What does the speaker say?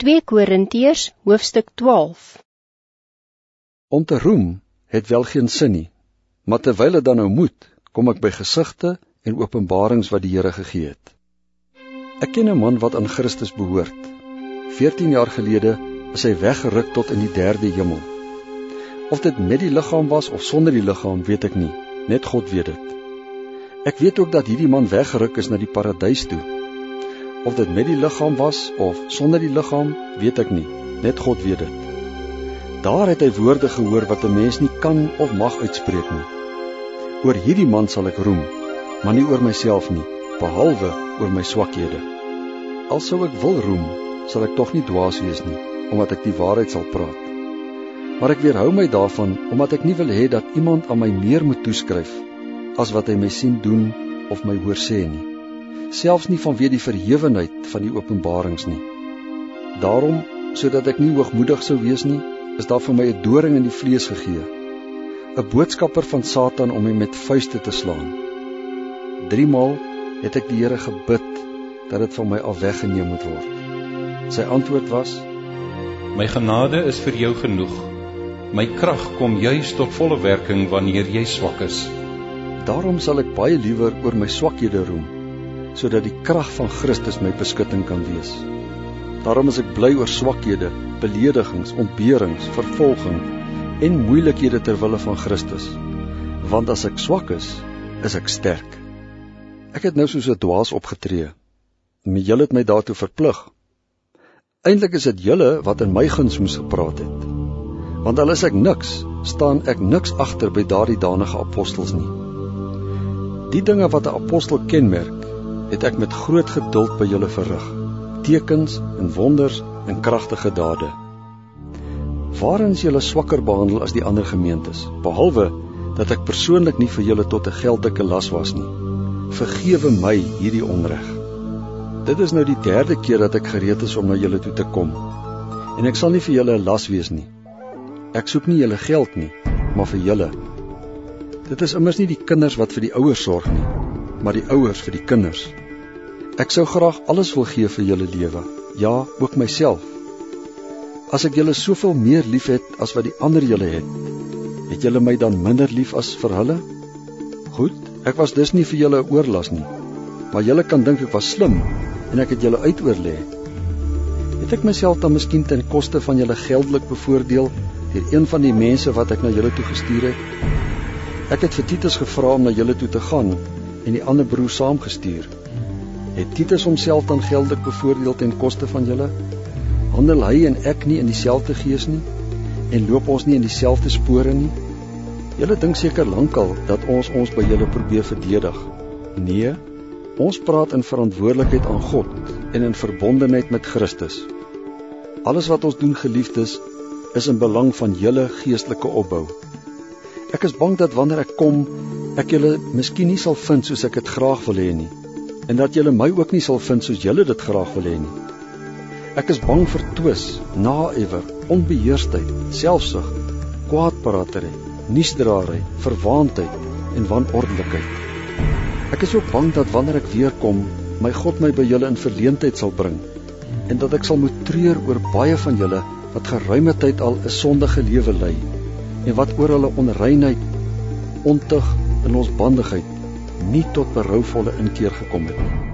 2 Korintiërs hoofstuk 12 Om te roem het wel geen sin nie, maar terwyl dit dan nou moet, kom ek by gesigte en openbarings wat die Here gegee het. Ek ken 'n man wat aan Christus behoort. 14 jaar gelede is hy weggeruk tot in die derde hemel. Of dit met die liggaam was of sonder die liggaam, weet ek nie, net God weet dit. Ek weet ook dat hierdie man weggeruk is na die paradys toe Of dit met die liggaam was of sonder die liggaam, weet ek nie. Net God weet dit. Daar het hy woorde gehoor wat 'n mens nie kan of mag uitspreek nie. Oor hierdie man sal ek roem, maar nie oor myself nie, behalwe oor my swakhede. Al sou ek wil roem, sal ek tog nie dwaas wees nie, omdat ek die waarheid sal praat. Maar ek weerhou my daarvan omdat ek nie wil hê dat iemand aan my meer moet toeskryf as wat hy my sien doen of my hoor sê nie selfs nie vanweë die verhewenheid van die openbarings nie. Daarom, sodat ek nie hoogmoedig sou wees nie, is daar vir my 'n doring in die vlees gegee. 'n Boodskapper van Satan om my met vuiste te slaan. 3 maal het ek die Here gebid dat dit van my af weggeneem moet word. Sy antwoord was: My genade is vir jou genoeg. My krag kom juis tot volle werking wanneer jy swak is. Daarom sal ek baie liewer oor my swakhede roem sodat die krag van Christus my beskutting kan wees. Daarom is ek bly oor swakhede, beledigings, ontberings, vervolging en moeilikhede ter wille van Christus. Want as ek swak is, is ek sterk. Ek het nou soos 'n dwaas opgetree. Maar julle het my daartoe verplig. Eintlik is dit julle wat in my guns moes gepraat het. Want al is ek niks, staan ek niks agter by daardie danige apostels nie. Die dinge wat 'n apostel kenmerk, het ek met groot geduld by julle verrig. Tekens en wonders en kragtige dade. Waarin is julle swakker behandel as die ander gemeentes, behalwe dat ek persoonlik nie vir julle tot 'n geldige las was nie. Vergewe my hierdie onreg. Dit is nou die derde keer dat ek gereed is om na julle toe te kom. En ek sal nie vir julle 'n las wees nie. Ek soek nie julle geld nie, maar vir julle. Dit is immers nie die kinders wat vir die ouers sorg nie, maar die ouers vir die kinders. Ek sou graag alles wil gee vir julle lewe, ja, ook myself. As ek julle soveel meer liefhet as wat die ander julle het, het julle my dan minder lief as vir hulle? Goed, ek was dus nie vir julle 'n oorlas nie. Maar julle kan dink ek was slim en ek het julle uitoorlê. Het ek myself dan miskien ten koste van julle geldelik bevoordeel deur een van die mense wat ek na julle toe gestuur het? Ek het vir Titus gevra om na julle toe te gaan en die ander broer saamgestuur. Het Titus homself dan geldelik bevoordeel ten koste van julle? Handel hy en ek nie in dieselfde gees nie en loop ons nie in dieselfde spore nie? Julle dink seker lankal dat ons ons by julle probeer verdedig. Nee, ons praat in verantwoordelikheid aan God en in verbondenheid met Christus. Alles wat ons doen, geliefdes, is in belang van julle geestelike opbou. Ek is bang dat wanneer ek kom, ek julle miskien nie sal vind soos ek dit graag wil hê nie en dat julle my ook nie sal vind soos julle dit graag wil hê nie. Ek is bang vir twis, naewer, onbeheersheid, selfsug, kwaadpraatery, nuusdraery, verwaandheid en wanorddelikheid. Ek is ook bang dat wanneer ek weer kom, my God my by julle in verleentheid sal bring en dat ek sal moet treur oor baie van julle wat geruime tyd al 'n sondige lewe lei en wat oor hulle onreinheid, ontug en losbandigheid nie tot berouvolle inkeer gekom het nie.